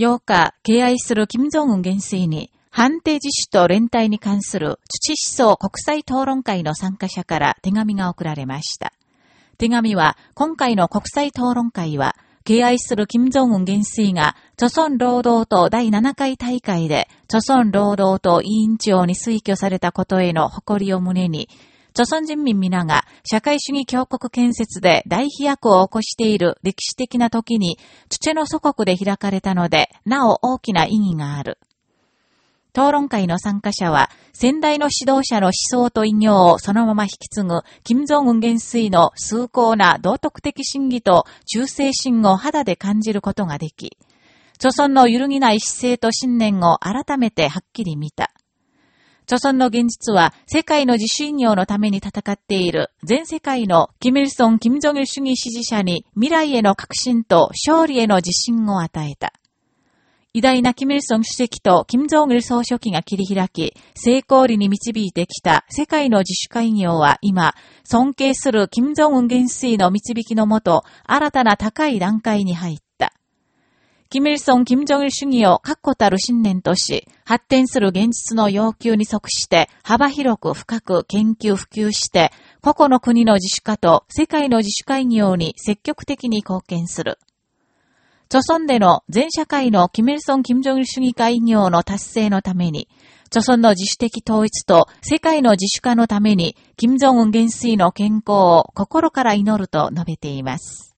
8日、敬愛する金正恩元帥に、反帝自主と連帯に関する土思想国際討論会の参加者から手紙が送られました。手紙は、今回の国際討論会は、敬愛する金正恩元帥が、著村労働党第7回大会で、著村労働党委員長に推挙されたことへの誇りを胸に、朝鮮人民皆が社会主義強国建設で大飛躍を起こしている歴史的な時に、土の祖国で開かれたので、なお大きな意義がある。討論会の参加者は、先代の指導者の思想と異業をそのまま引き継ぐ、金正恩元帥の崇高な道徳的真偽と忠誠心を肌で感じることができ、著村の揺るぎない姿勢と信念を改めてはっきり見た。著村の現実は世界の自主医業のために戦っている全世界のキミルソン・キム・ジョギル主義支持者に未来への確信と勝利への自信を与えた。偉大なキム・イルソン主席とキム・ジョン・イル総書記が切り開き、成功裏に導いてきた世界の自主会業は今、尊敬するキム・ジョン・ウン元帥の導きのもと、新たな高い段階に入った。キム・ルソン・キム・ジョン・イル主義を確固たる信念とし、発展する現実の要求に即して幅広く深く研究普及して、個々の国の自主化と世界の自主会業に積極的に貢献する。著村での全社会のキメルソン・キム・ジョン主義会業の達成のために、著村の自主的統一と世界の自主化のために、キム・ジョンウン元帥の健康を心から祈ると述べています。